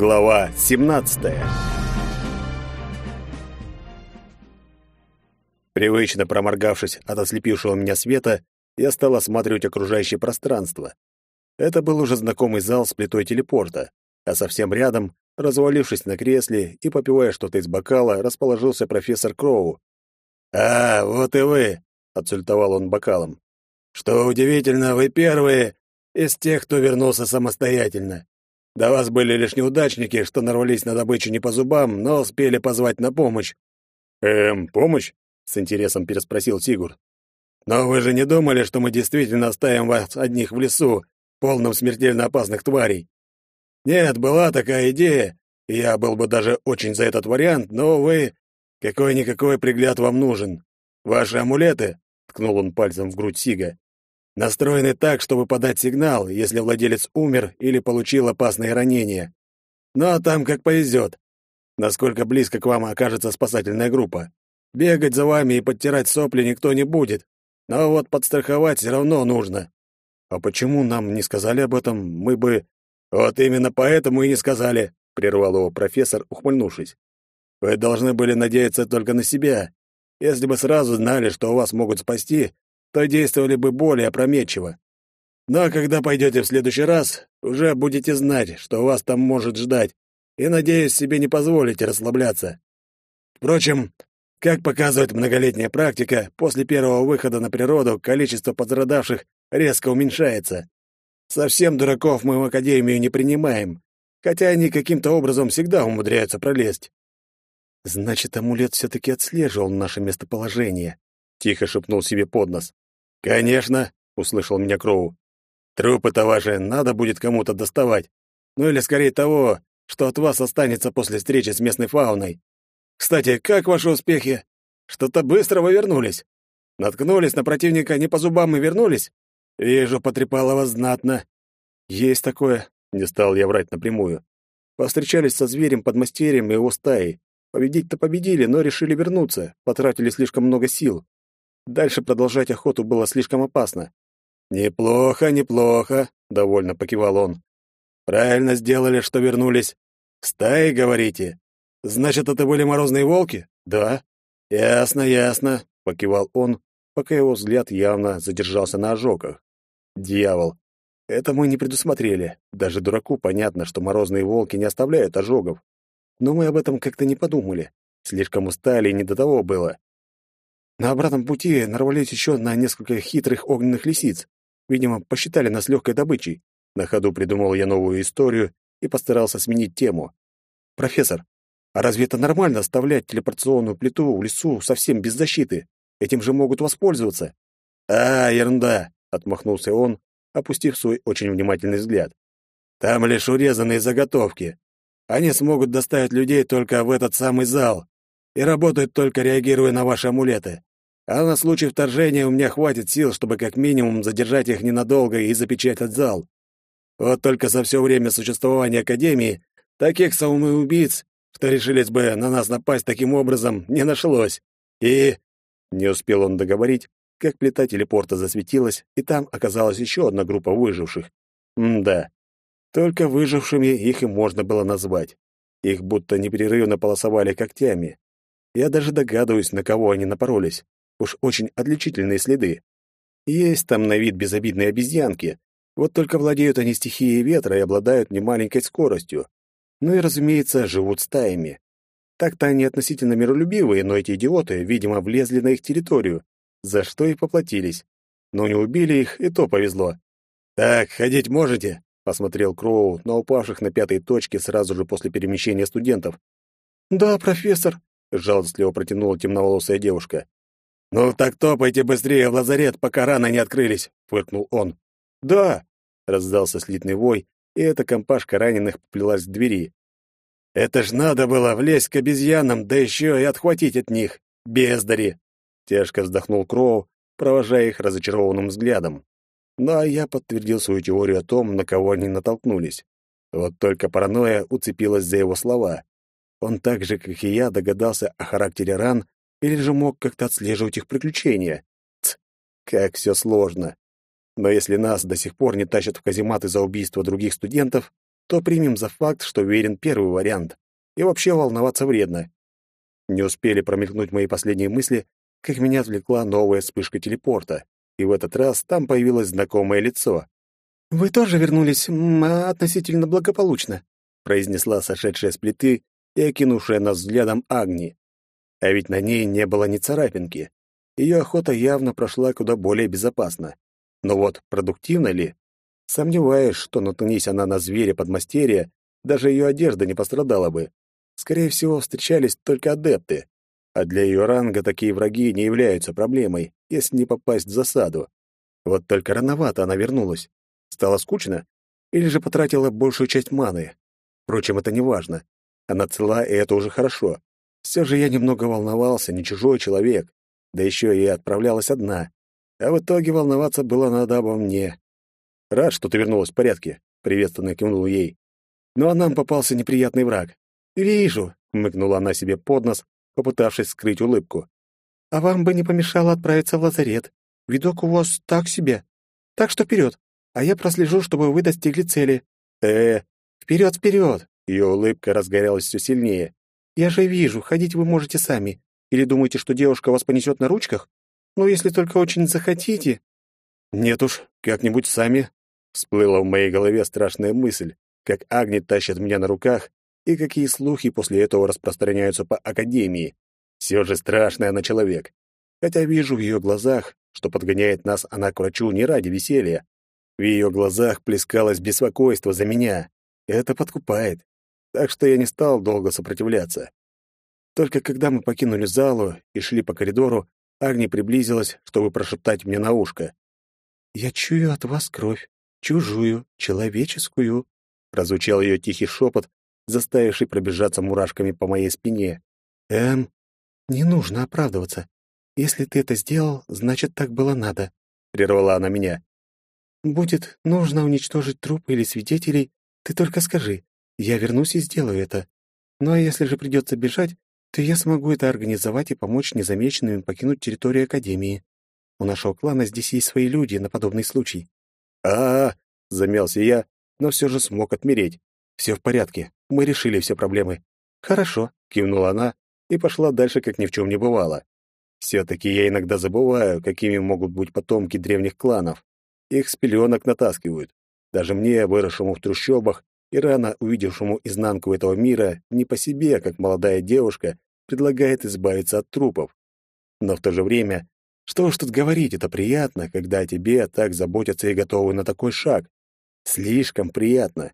Глава 17. Привычно проморгавшись от ослепившего меня света, я стал осматривать окружающее пространство. Это был уже знакомый зал с плитой телепорта, а совсем рядом, развалившись на кресле и попивая что-то из бокала, расположился профессор Кроу. «А, вот и вы!» — отсультовал он бокалом. «Что удивительно, вы первые из тех, кто вернулся самостоятельно. До вас были лишь неудачники, что нарвались на добычу не по зубам, но успели позвать на помощь. Эм, помощь? с интересом переспросил Сигур. Но вы же не думали, что мы действительно оставим вас одних в лесу, полном смертельно опасных тварей? Нет, была такая идея, и я был бы даже очень за этот вариант, но вы какой-никакой пригляд вам нужен. Ваши амулеты, ткнул он пальцем в грудь Сига настроены так, чтобы подать сигнал, если владелец умер или получил опасные ранения. Ну а там как повезет. Насколько близко к вам окажется спасательная группа. Бегать за вами и подтирать сопли никто не будет. Но вот подстраховать все равно нужно. А почему нам не сказали об этом? Мы бы... Вот именно поэтому и не сказали, прервал его профессор, ухмыльнувшись. Вы должны были надеяться только на себя. Если бы сразу знали, что вас могут спасти, то действовали бы более опрометчиво. Но когда пойдете в следующий раз, уже будете знать, что вас там может ждать, и, надеюсь, себе не позволите расслабляться. Впрочем, как показывает многолетняя практика, после первого выхода на природу количество пострадавших резко уменьшается. Совсем дураков мы в академию не принимаем, хотя они каким-то образом всегда умудряются пролезть. Значит, амулет все-таки отслеживал наше местоположение, — тихо шепнул себе под нос. «Конечно», — услышал меня Кроу. «Трупы-то ваши надо будет кому-то доставать. Ну или скорее того, что от вас останется после встречи с местной фауной. Кстати, как ваши успехи? Что-то быстро вы вернулись. Наткнулись на противника не по зубам и вернулись? Вижу, потрепало вас знатно. Есть такое, не стал я врать напрямую. Повстречались со зверем под мастерем и его стаей. Победить-то победили, но решили вернуться, потратили слишком много сил. Дальше продолжать охоту было слишком опасно. «Неплохо, неплохо», — довольно покивал он. «Правильно сделали, что вернулись. Стаи, говорите? Значит, это были морозные волки?» «Да». «Ясно, ясно», — покивал он, пока его взгляд явно задержался на ожогах. «Дьявол! Это мы не предусмотрели. Даже дураку понятно, что морозные волки не оставляют ожогов. Но мы об этом как-то не подумали. Слишком устали и не до того было. На обратном пути нарвались еще на несколько хитрых огненных лисиц. Видимо, посчитали нас легкой добычей. На ходу придумал я новую историю и постарался сменить тему. «Профессор, а разве это нормально оставлять телепортационную плиту в лесу совсем без защиты? Этим же могут воспользоваться». «А, ерунда!» — отмахнулся он, опустив свой очень внимательный взгляд. «Там лишь урезанные заготовки. Они смогут доставить людей только в этот самый зал и работают только реагируя на ваши амулеты а на случай вторжения у меня хватит сил, чтобы как минимум задержать их ненадолго и запечатать зал. Вот только за все время существования Академии таких самоубийц, что решились бы на нас напасть таким образом, не нашлось. И...» Не успел он договорить, как плита телепорта засветилась, и там оказалась еще одна группа выживших. М-да. Только выжившими их и можно было назвать. Их будто непрерывно полосовали когтями. Я даже догадываюсь, на кого они напоролись. Уж очень отличительные следы. Есть там на вид безобидные обезьянки, вот только владеют они стихией ветра и обладают немаленькой скоростью. Ну и, разумеется, живут стаями. Так-то они относительно миролюбивые, но эти идиоты, видимо, влезли на их территорию, за что и поплатились. Но не убили их, и то повезло. «Так, ходить можете?» — посмотрел Кроу на упавших на пятой точке сразу же после перемещения студентов. «Да, профессор», — жалостливо протянула темноволосая девушка. «Ну так топайте быстрее в лазарет, пока раны не открылись», — фыркнул он. «Да», — раздался слитный вой, и эта компашка раненых поплелась к двери. «Это ж надо было влезть к обезьянам, да еще и отхватить от них, бездари!» Тяжко вздохнул Кроу, провожая их разочарованным взглядом. Ну а я подтвердил свою теорию о том, на кого они натолкнулись. Вот только паранойя уцепилась за его слова. Он так же, как и я, догадался о характере ран или же мог как-то отслеживать их приключения. Ц, как все сложно. Но если нас до сих пор не тащат в казематы за убийство других студентов, то примем за факт, что верен первый вариант. И вообще волноваться вредно. Не успели промелькнуть мои последние мысли, как меня отвлекла новая вспышка телепорта, и в этот раз там появилось знакомое лицо. «Вы тоже вернулись м, относительно благополучно», произнесла сошедшая с плиты и окинувшая нас взглядом Агни. А ведь на ней не было ни царапинки. Ее охота явно прошла куда более безопасно. Но вот продуктивно ли? Сомневаюсь, что наткнись она на зверя подмастерья, даже ее одежда не пострадала бы. Скорее всего, встречались только адепты. А для ее ранга такие враги не являются проблемой, если не попасть в засаду. Вот только рановато она вернулась. Стало скучно? Или же потратила большую часть маны? Впрочем, это не важно. Она цела, и это уже хорошо. Все же я немного волновался, не чужой человек. Да еще и отправлялась одна. А в итоге волноваться было надо обо мне. «Рад, что ты вернулась в порядке», — приветственно кивнул ей. «Ну а нам попался неприятный враг». «Вижу», — мыкнула она себе под нос, попытавшись скрыть улыбку. «А вам бы не помешало отправиться в лазарет. Видок у вас так себе. Так что вперед, а я прослежу, чтобы вы достигли цели». «Э, вперед, вперед!» Ее улыбка разгорелась все сильнее. «Я же вижу, ходить вы можете сами. Или думаете, что девушка вас понесет на ручках? Ну, если только очень захотите». «Нет уж, как-нибудь сами». Всплыла в моей голове страшная мысль, как Агни тащит меня на руках, и какие слухи после этого распространяются по Академии. Все же страшная она человек. Хотя вижу в ее глазах, что подгоняет нас она к врачу не ради веселья. В ее глазах плескалось беспокойство за меня. Это подкупает. Так что я не стал долго сопротивляться. Только когда мы покинули залу и шли по коридору, Агни приблизилась, чтобы прошептать мне на ушко. «Я чую от вас кровь, чужую, человеческую», — прозвучал ее тихий шепот, заставивший пробежаться мурашками по моей спине. «Эм, не нужно оправдываться. Если ты это сделал, значит, так было надо», — прервала она меня. «Будет нужно уничтожить трупы или свидетелей, ты только скажи. Я вернусь и сделаю это. Ну а если же придется бежать, то я смогу это организовать и помочь незамеченным покинуть территорию Академии. У нашего клана здесь есть свои люди на подобный случай. А, -а, -а замялся я, но все же смог отмереть. Все в порядке. Мы решили все проблемы. Хорошо, кивнула она и пошла дальше, как ни в чем не бывало. Все-таки я иногда забываю, какими могут быть потомки древних кланов. Их с пеленок натаскивают. Даже мне, выросшему в трущобах, и рано увидевшему изнанку этого мира не по себе, как молодая девушка, предлагает избавиться от трупов. Но в то же время, что уж тут говорить, это приятно, когда о тебе так заботятся и готовы на такой шаг. Слишком приятно.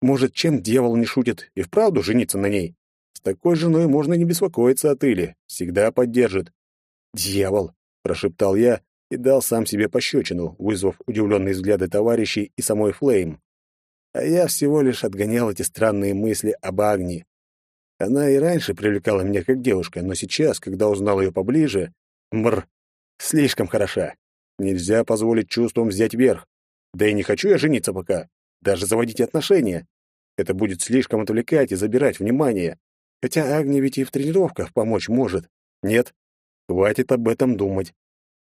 Может, чем дьявол не шутит, и вправду жениться на ней? С такой женой можно не беспокоиться от Или, всегда поддержит. «Дьявол!» — прошептал я и дал сам себе пощечину, вызвав удивленные взгляды товарищей и самой Флейм а я всего лишь отгонял эти странные мысли об Агни. Она и раньше привлекала меня как девушка, но сейчас, когда узнал ее поближе, мр, слишком хороша. Нельзя позволить чувствам взять верх. Да и не хочу я жениться пока, даже заводить отношения. Это будет слишком отвлекать и забирать внимание. Хотя Агни ведь и в тренировках помочь может. Нет, хватит об этом думать.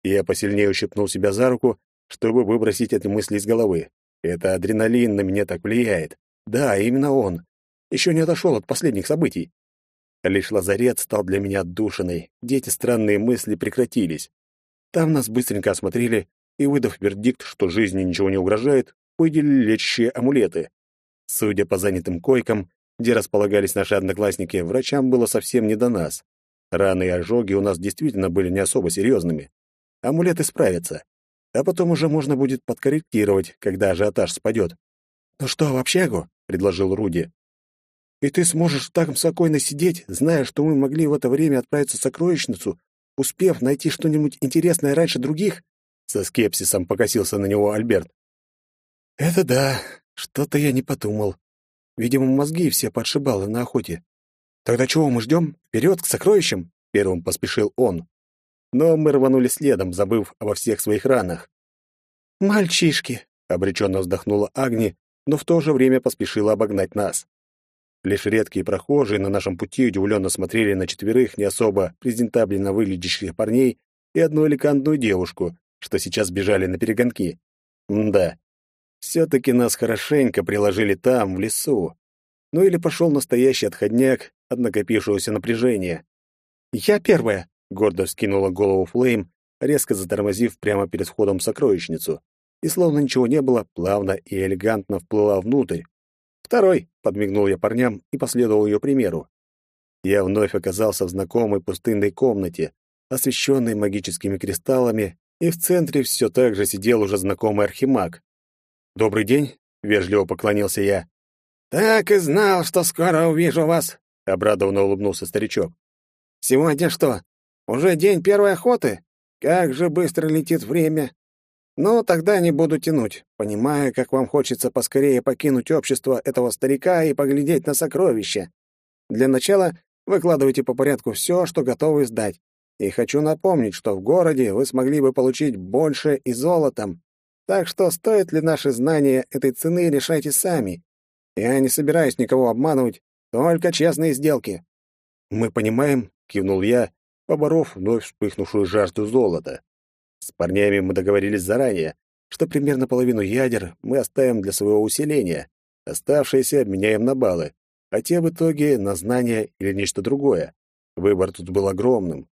Я посильнее ущипнул себя за руку, чтобы выбросить эти мысли из головы. Это адреналин на меня так влияет. Да, именно он. Еще не отошел от последних событий. Лишь лазарет стал для меня отдушиной, где эти странные мысли прекратились. Там нас быстренько осмотрели и, выдав вердикт, что жизни ничего не угрожает, выделили лечащие амулеты. Судя по занятым койкам, где располагались наши одноклассники, врачам было совсем не до нас. Раны и ожоги у нас действительно были не особо серьезными. Амулеты справятся а потом уже можно будет подкорректировать, когда ажиотаж спадет. «Ну что, в общагу?» — предложил Руди. «И ты сможешь так спокойно сидеть, зная, что мы могли в это время отправиться в сокровищницу, успев найти что-нибудь интересное раньше других?» Со скепсисом покосился на него Альберт. «Это да, что-то я не подумал. Видимо, мозги все подшибало на охоте. Тогда чего мы ждем? Вперед к сокровищам!» — первым поспешил он но мы рванули следом, забыв обо всех своих ранах. «Мальчишки!» — обреченно вздохнула Агни, но в то же время поспешила обогнать нас. Лишь редкие прохожие на нашем пути удивленно смотрели на четверых не особо презентабельно выглядящих парней и одну элегантную девушку, что сейчас бежали на перегонки. М да, Все-таки нас хорошенько приложили там, в лесу. Ну или пошел настоящий отходняк от накопившегося напряжения. «Я первая!» — гордо вскинула голову Флейм, резко затормозив прямо перед входом в сокровищницу, и, словно ничего не было, плавно и элегантно вплыла внутрь. «Второй!» — подмигнул я парням и последовал ее примеру. Я вновь оказался в знакомой пустынной комнате, освещенной магическими кристаллами, и в центре все так же сидел уже знакомый архимаг. «Добрый день!» — вежливо поклонился я. «Так и знал, что скоро увижу вас!» — обрадованно улыбнулся старичок. «Сегодня что, уже день первой охоты? Как же быстро летит время! Ну, тогда не буду тянуть, понимая, как вам хочется поскорее покинуть общество этого старика и поглядеть на сокровища. Для начала выкладывайте по порядку все, что готовы сдать. И хочу напомнить, что в городе вы смогли бы получить больше и золотом. Так что стоит ли наши знания этой цены, решайте сами. Я не собираюсь никого обманывать, только честные сделки. Мы понимаем, кивнул я, поборов вновь вспыхнувшую жажду золота. С парнями мы договорились заранее, что примерно половину ядер мы оставим для своего усиления, оставшиеся обменяем на баллы, а те в итоге на знания или нечто другое. Выбор тут был огромным.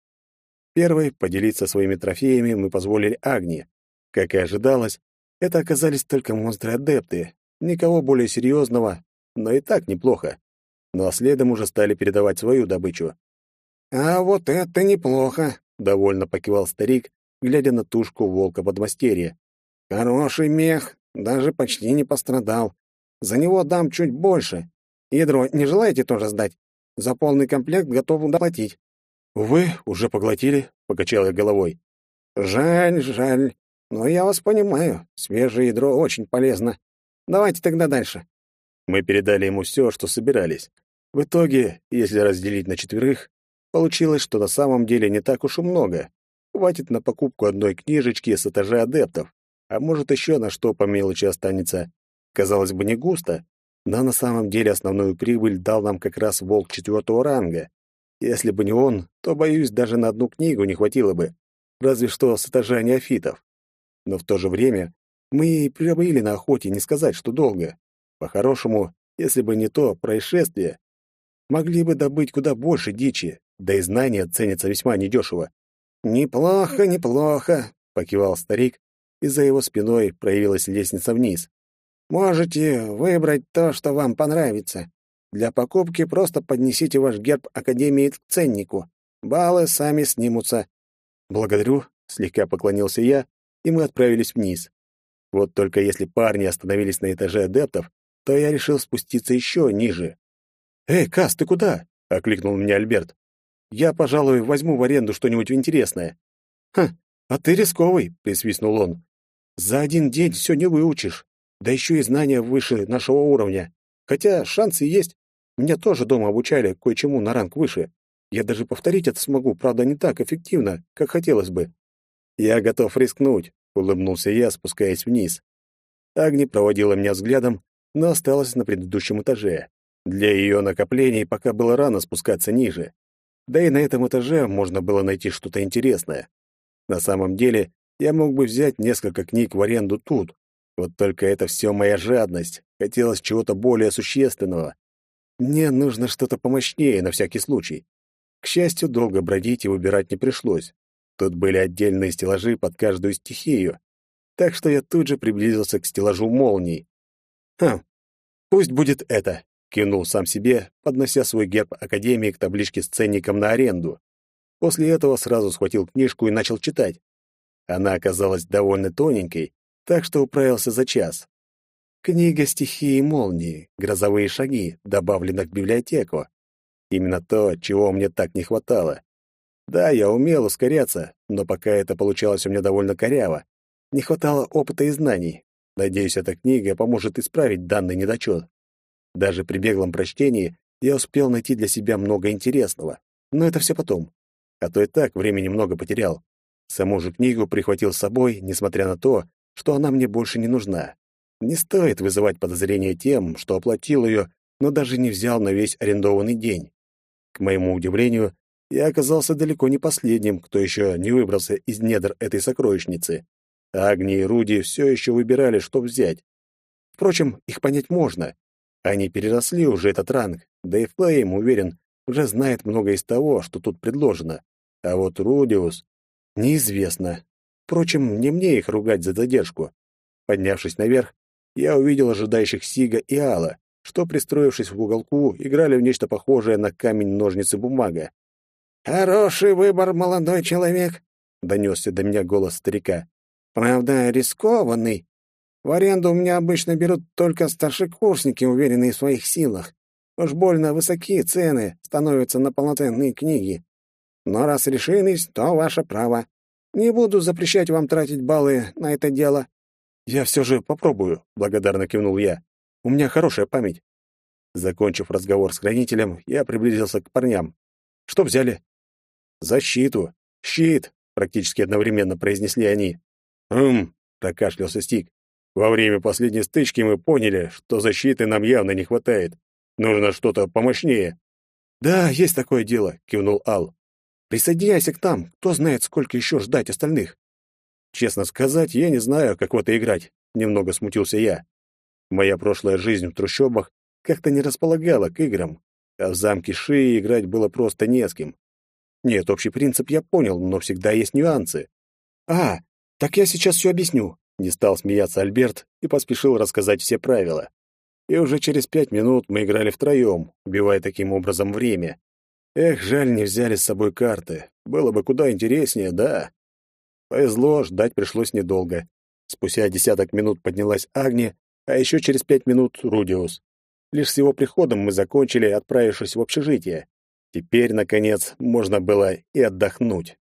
Первый поделиться своими трофеями мы позволили Агне. Как и ожидалось, это оказались только монстры-адепты, никого более серьезного, но и так неплохо. Ну а следом уже стали передавать свою добычу. «А вот это неплохо», — довольно покивал старик, глядя на тушку волка-подмастерья. «Хороший мех, даже почти не пострадал. За него дам чуть больше. Ядро не желаете тоже сдать? За полный комплект готов доплатить». «Увы, уже поглотили», — покачал я головой. «Жаль, жаль. Но я вас понимаю. Свежее ядро очень полезно. Давайте тогда дальше». Мы передали ему все, что собирались. В итоге, если разделить на четверых, получилось, что на самом деле не так уж и много. Хватит на покупку одной книжечки с этажа адептов, а может еще на что по мелочи останется. Казалось бы, не густо, но на самом деле основную прибыль дал нам как раз волк четвертого ранга. Если бы не он, то, боюсь, даже на одну книгу не хватило бы, разве что с этажа неофитов. Но в то же время мы и пробыли на охоте, не сказать, что долго. По-хорошему, если бы не то происшествие, могли бы добыть куда больше дичи, да и знания ценятся весьма недешево. «Неплохо, неплохо», — покивал старик, и за его спиной проявилась лестница вниз. «Можете выбрать то, что вам понравится. Для покупки просто поднесите ваш герб Академии к ценнику. Баллы сами снимутся». «Благодарю», — слегка поклонился я, и мы отправились вниз. Вот только если парни остановились на этаже адептов, то я решил спуститься еще ниже. «Эй, Кас, ты куда?» — окликнул меня Альберт. Я, пожалуй, возьму в аренду что-нибудь интересное. Ха, а ты рисковый, присвистнул он. За один день все не выучишь. Да еще и знания выше нашего уровня. Хотя шансы есть. Меня тоже дома обучали кое-чему на ранг выше. Я даже повторить это смогу, правда, не так эффективно, как хотелось бы. Я готов рискнуть, улыбнулся я, спускаясь вниз. Агни проводила меня взглядом, но осталась на предыдущем этаже. Для ее накоплений пока было рано спускаться ниже. Да и на этом этаже можно было найти что-то интересное. На самом деле, я мог бы взять несколько книг в аренду тут. Вот только это все моя жадность. Хотелось чего-то более существенного. Мне нужно что-то помощнее на всякий случай. К счастью, долго бродить и выбирать не пришлось. Тут были отдельные стеллажи под каждую стихию. Так что я тут же приблизился к стеллажу молний. Хм, пусть будет это кивнул сам себе, поднося свой герб Академии к табличке с ценником на аренду. После этого сразу схватил книжку и начал читать. Она оказалась довольно тоненькой, так что управился за час. Книга стихии молнии, грозовые шаги, добавлена в библиотеку. Именно то, чего мне так не хватало. Да, я умел ускоряться, но пока это получалось у меня довольно коряво. Не хватало опыта и знаний. Надеюсь, эта книга поможет исправить данный недочет. Даже при беглом прочтении я успел найти для себя много интересного. Но это все потом. А то и так времени много потерял. Саму же книгу прихватил с собой, несмотря на то, что она мне больше не нужна. Не стоит вызывать подозрения тем, что оплатил ее, но даже не взял на весь арендованный день. К моему удивлению, я оказался далеко не последним, кто еще не выбрался из недр этой сокровищницы. Агни и Руди все еще выбирали, что взять. Впрочем, их понять можно. Они переросли уже этот ранг, да и Флейм, уверен, уже знает много из того, что тут предложено. А вот Рудиус... Неизвестно. Впрочем, не мне их ругать за задержку. Поднявшись наверх, я увидел ожидающих Сига и Алла, что, пристроившись в уголку, играли в нечто похожее на камень-ножницы-бумага. «Хороший выбор, молодой человек», — донесся до меня голос старика. «Правда, рискованный. В аренду у меня обычно берут только старшекурсники, уверенные в своих силах. Уж больно высокие цены становятся на полноценные книги. Но раз решились, то ваше право. Не буду запрещать вам тратить баллы на это дело. Я все же попробую, благодарно кивнул я. У меня хорошая память. Закончив разговор с хранителем, я приблизился к парням. Что взяли? Защиту. Щит, практически одновременно произнесли они. Хм, прокашлялся Стик. Во время последней стычки мы поняли, что защиты нам явно не хватает. Нужно что-то помощнее. Да, есть такое дело, кивнул Ал. Присоединяйся к нам. Кто знает, сколько еще ждать остальных. Честно сказать, я не знаю, как в это играть, немного смутился я. Моя прошлая жизнь в трущобах как-то не располагала к играм, а в замке Шии играть было просто не с кем. Нет, общий принцип я понял, но всегда есть нюансы. А, так я сейчас все объясню. Не стал смеяться Альберт и поспешил рассказать все правила. И уже через пять минут мы играли втроем, убивая таким образом время. Эх, жаль, не взяли с собой карты. Было бы куда интереснее, да. Повезло, ждать пришлось недолго. Спустя десяток минут поднялась Агни, а еще через пять минут — Рудиус. Лишь с его приходом мы закончили, отправившись в общежитие. Теперь, наконец, можно было и отдохнуть.